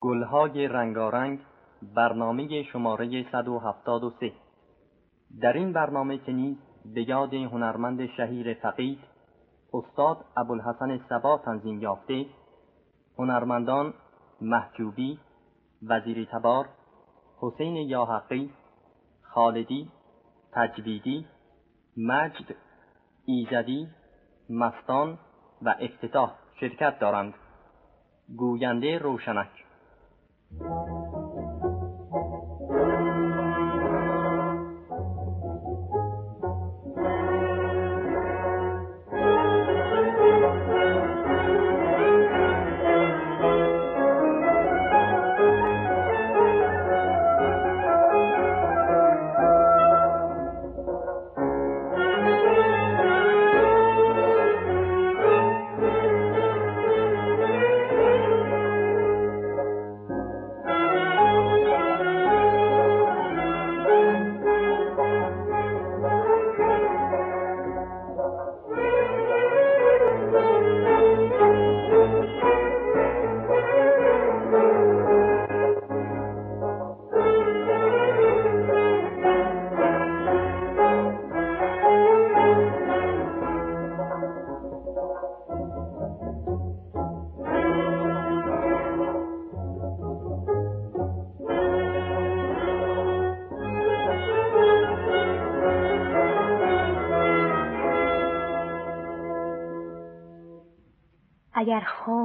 گلهای رنگارنگ برنامه شماره 173 در این برنامه که نیز به یاد هنرمند شهیر فقید استاد ابوالحسن سبا تنظیم یافته هنرمندان محجوبی وزیری تبار حسین یاحقی خالدی تجویدی مجد ایزدی مستان و افتتاح شرکت دارند. گوینده روشنک. Thank you.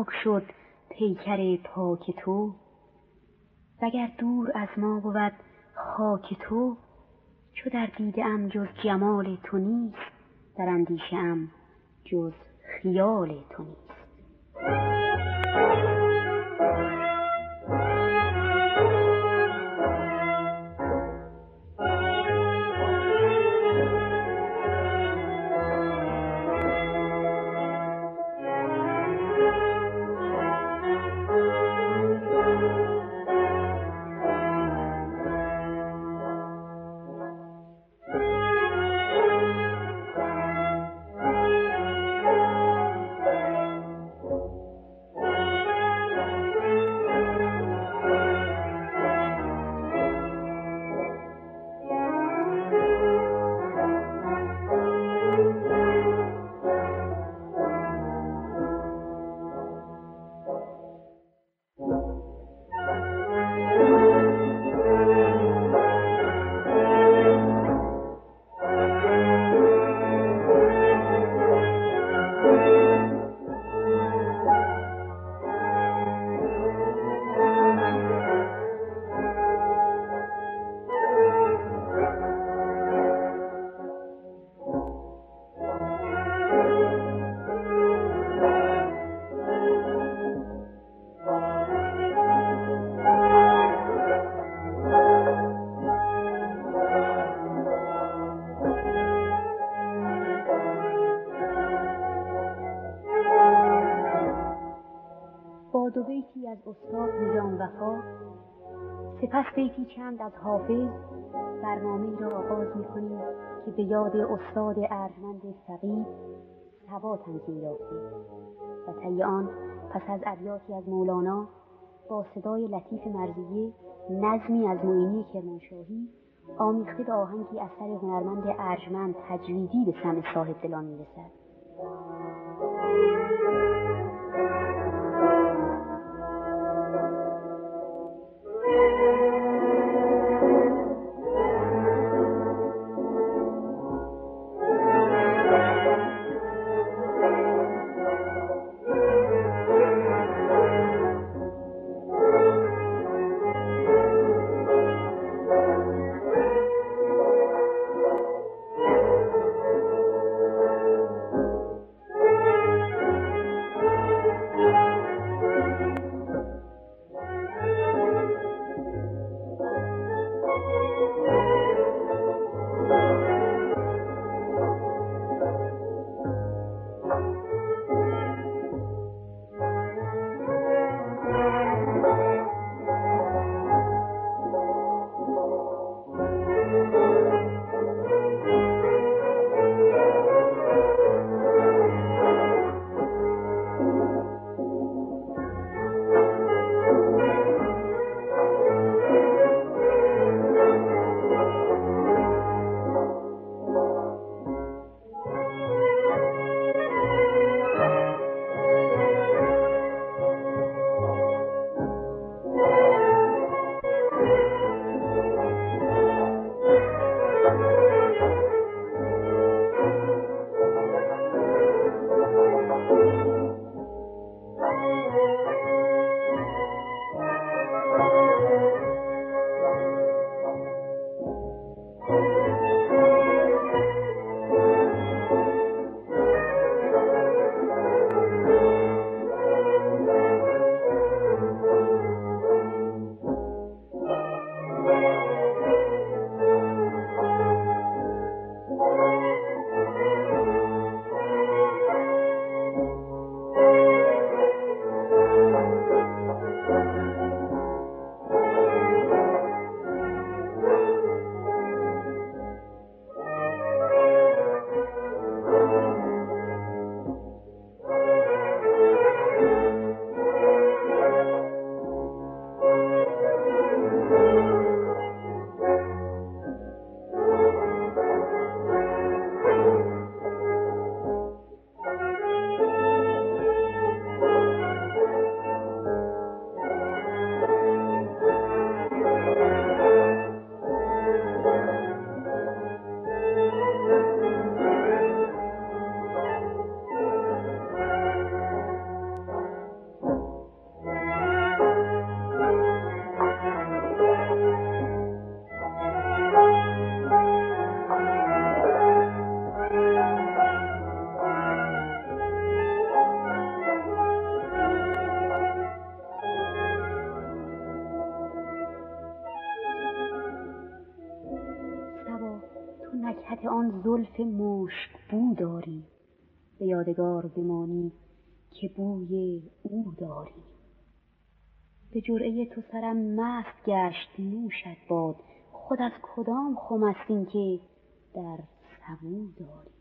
خاک شد پیکر پاک تو. وگر دور از ما بود خاک تو چو در دیده ام جز جمال تو نیست در اندیشه ام جز خیال تو نیست. سپس بیتی چند از حافظ برنامه را آغاز می کنیم که به یاد استاد ارجمند فقید سبا تنظیم یافته و طی آن پس از ابیاتی از مولانا با صدای لطیف مرزیه نظمی از معینی کرمانشاهی آمیخته به آهنگی اثر هنرمند ارجمند تجویدی به سمع صاحب دلان می‌رسد. جرعه تو سرم مست گشت نوشت باد. خود از کدام خم است این که در سبو داری؟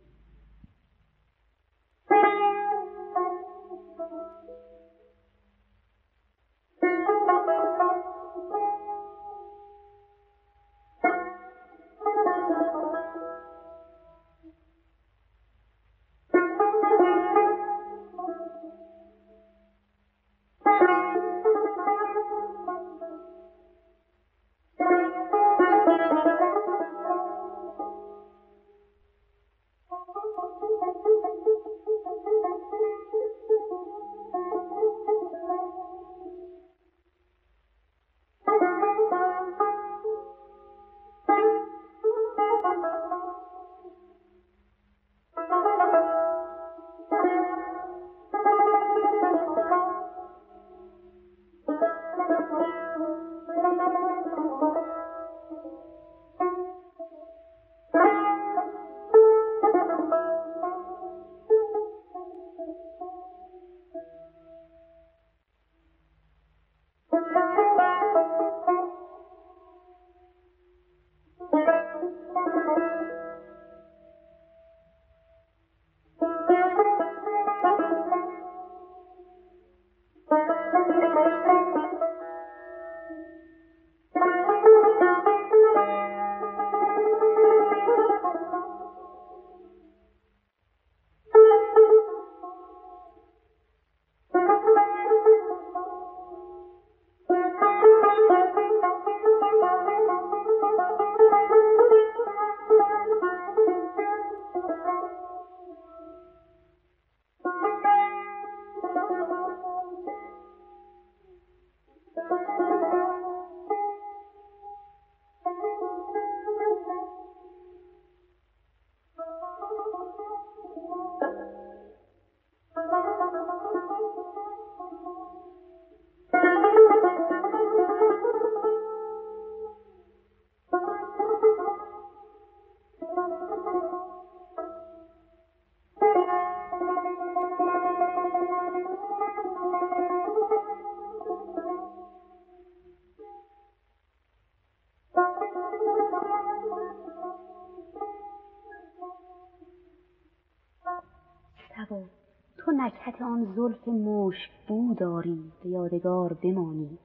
زلف مشک بو داری به یادگار بمانی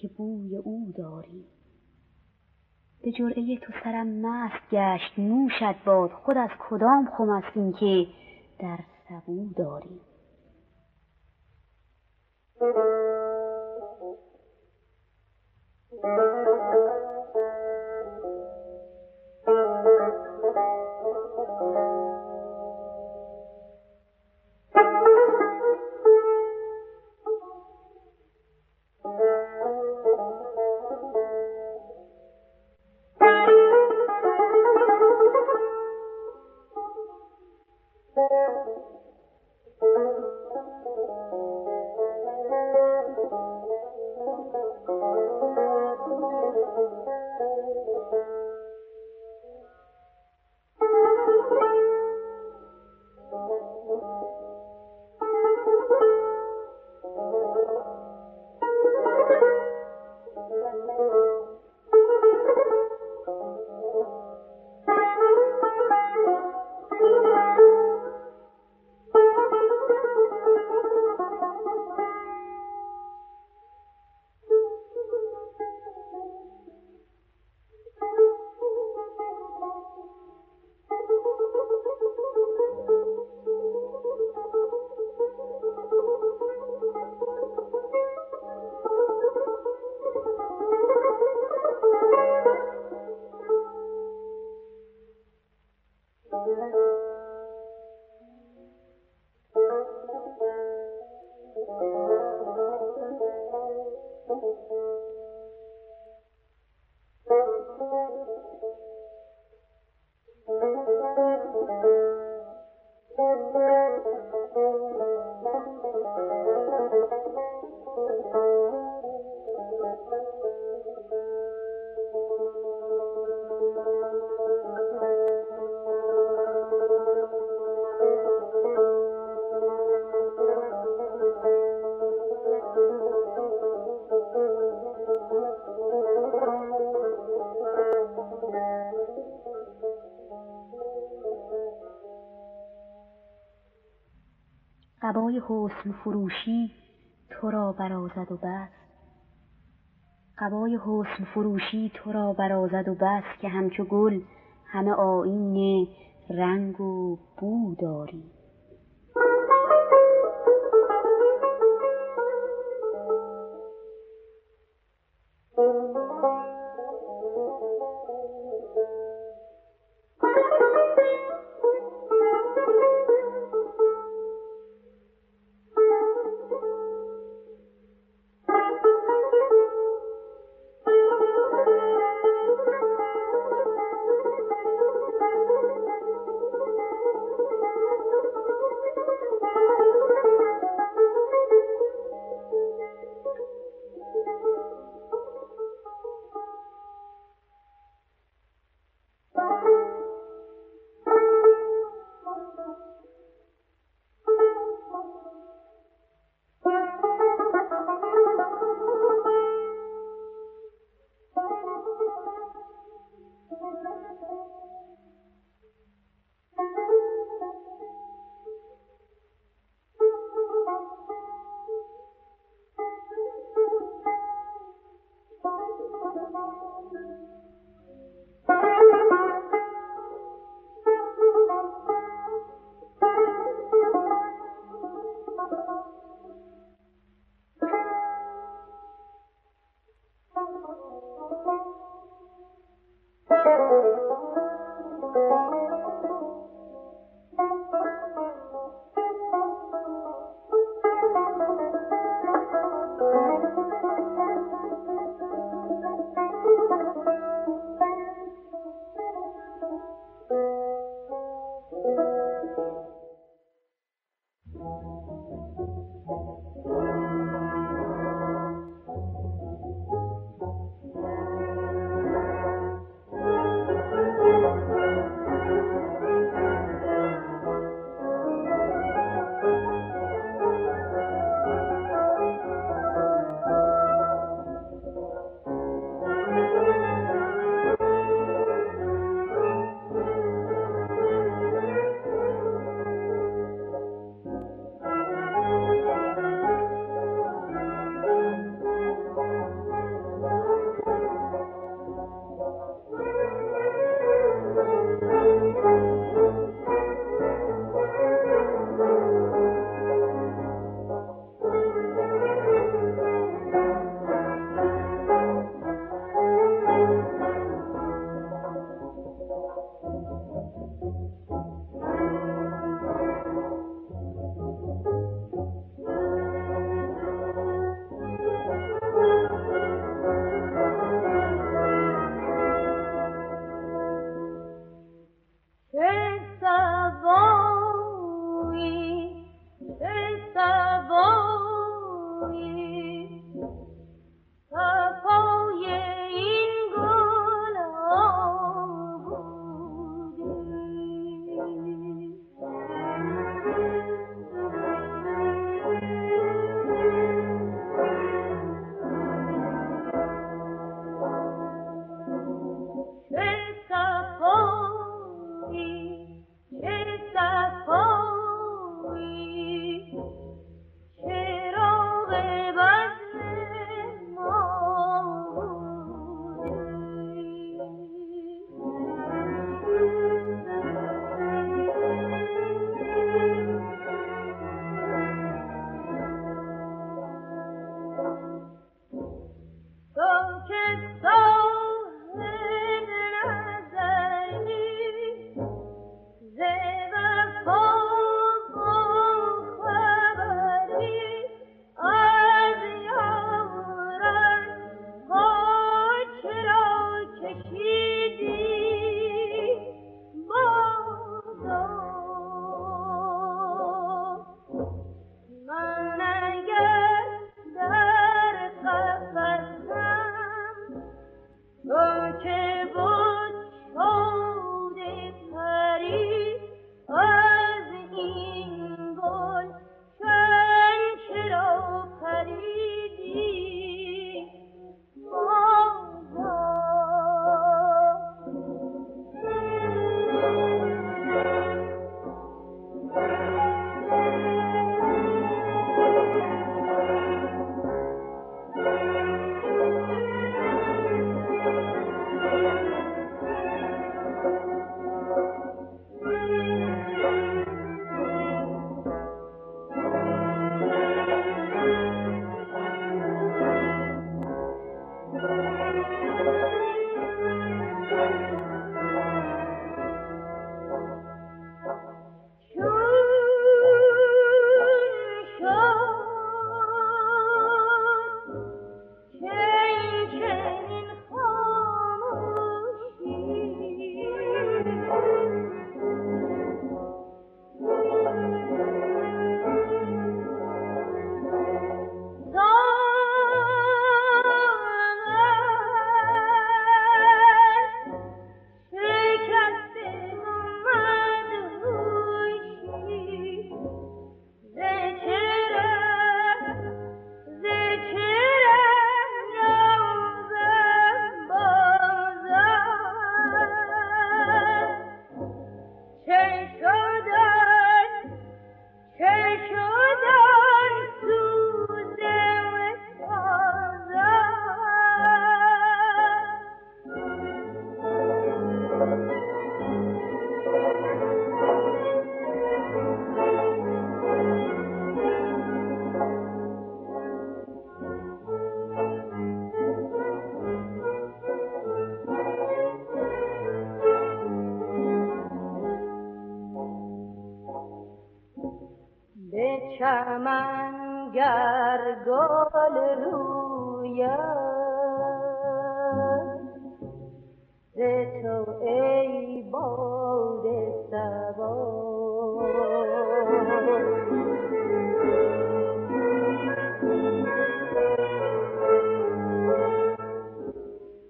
که بوی او داری. به جرعه تو سرم مست گشت نوشت باد خود از کدام خم است این که در سبو داری؟ حسن فروشی تو را برازد و بس. قبای حسن فروشی تو را برازد و بس که همچو گل همه آیین رنگ و بو داری. چمن گر گل روید ز تو ای باد سبا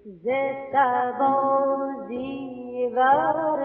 ز سبا زیور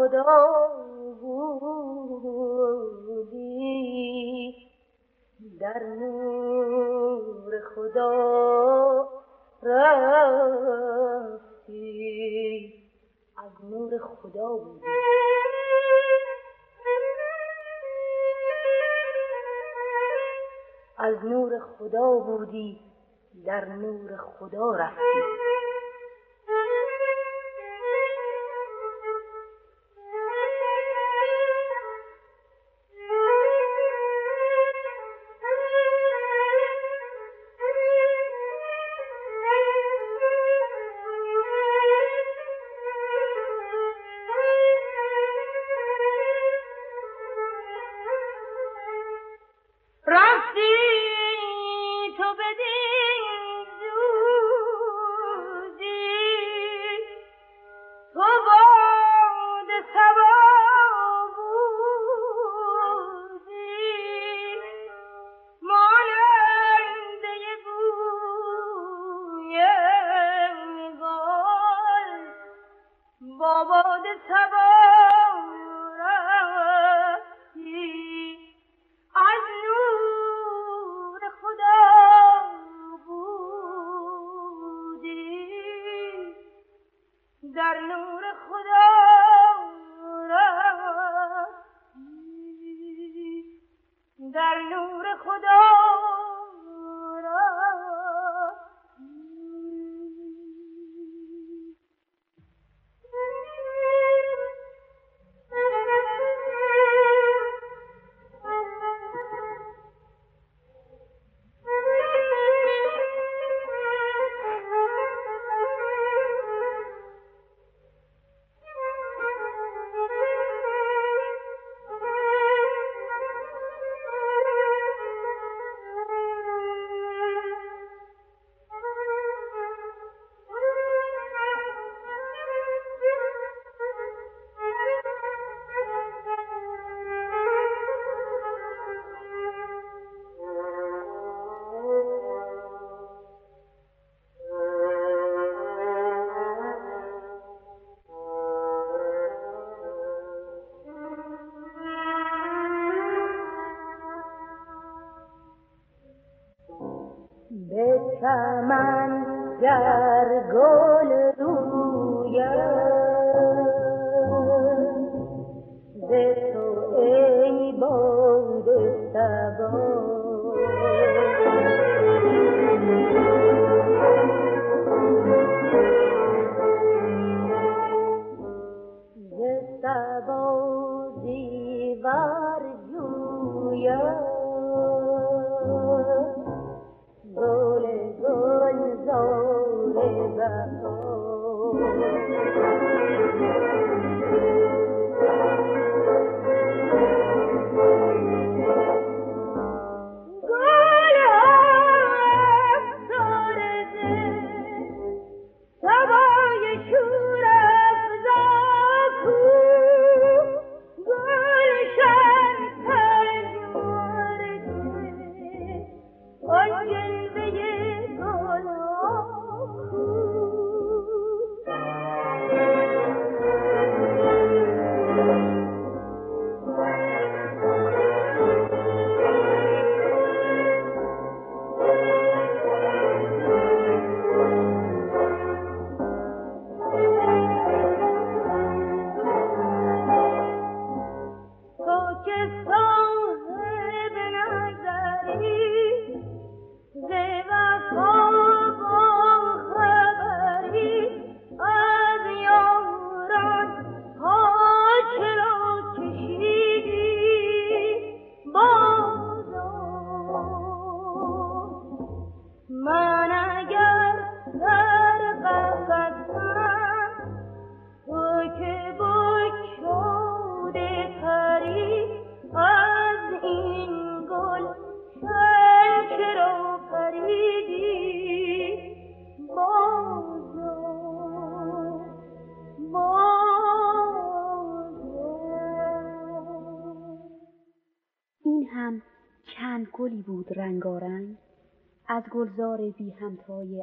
خدا بودی در نور خدا رفتی.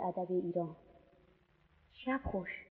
ادب ایران. شب خوش.